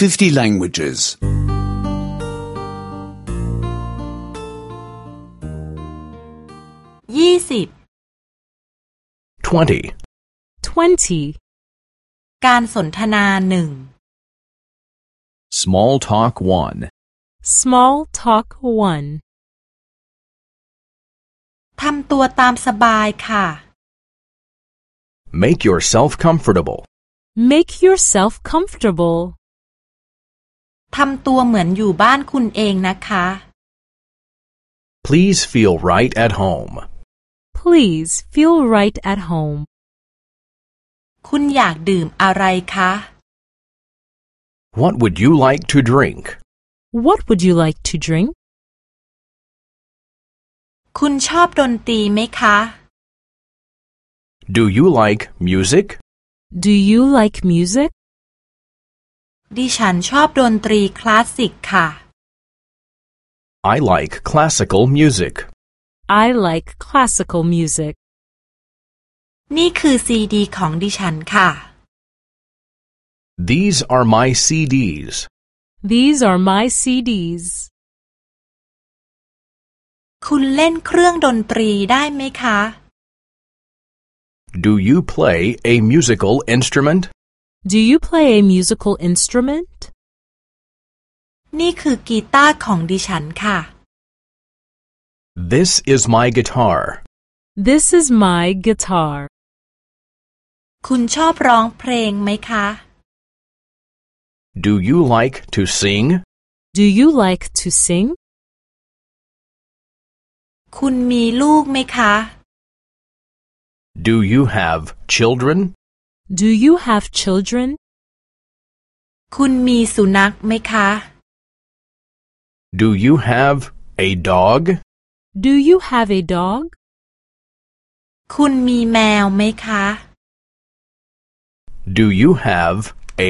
50 languages. ยี่สิบ 20. 20. การสนทนาหนึ่ง Small talk 1. Small talk 1. ทำตัวตามสบายค่ะ Make yourself comfortable. Make yourself comfortable. ทำตัวเหมือนอยู่บ้านคุณเองนะคะ Please feel right at home. Please feel right at home. คุณอยากดื่มอะไรคะ What would you like to drink? What would you like to drink? คุณชอบดนตรีไหมคะ Do you like music? Do you like music? ดิฉันชอบดนตรีคลาสสิกค่ะ I like classical music. I like classical music. นี่คือซีดีของดิฉันค่ะ These are my CDs. These are my CDs. คุณเล่นเครื่องดนตรีได้ไหมคะ Do you play a musical instrument? Do you play a musical instrument? นี่คือกีตาร์ของดิฉันค่ะ This is my guitar. This is my guitar. คุณชอบร้องเพลงไหมคะ Do you like to sing? Do you like to sing? คุณมีลูกไหมคะ Do you have children? Do you have children? คุณมีสุนัขไหมคะ Do you have a dog? Do you have a dog? คุณมีแมวไหมคะ Do you have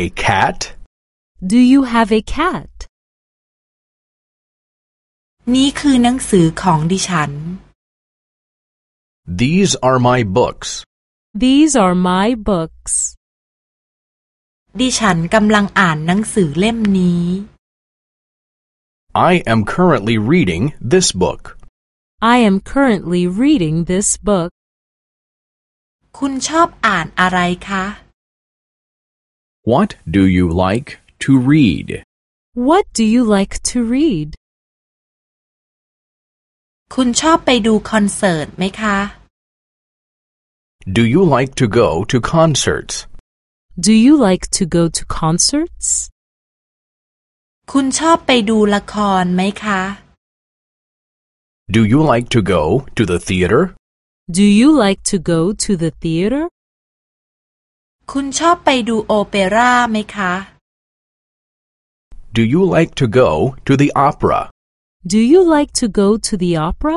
a cat? Do you have a cat? นี่คือหนังสือของดิฉัน These are my books. These are my books. ดิฉันกำลังอ่านหนังสือเล่มนี้ I am currently reading this book. I am currently reading this book. คุณชอบอ่านอะไรคะ? What do you like to read? What do you like to read? คุณชอบไปดูคอนเสิร์ตไหมคะ? Do you like to go to concerts? Do you like to go to concerts? คุณชอบไปดูละครไหมคะ Do you like to go to the theater? Do you like to go to the theater? คุณชอบไปดูโอเปร่าไหมคะ Do you like to go to the opera? Do you like to go to the opera?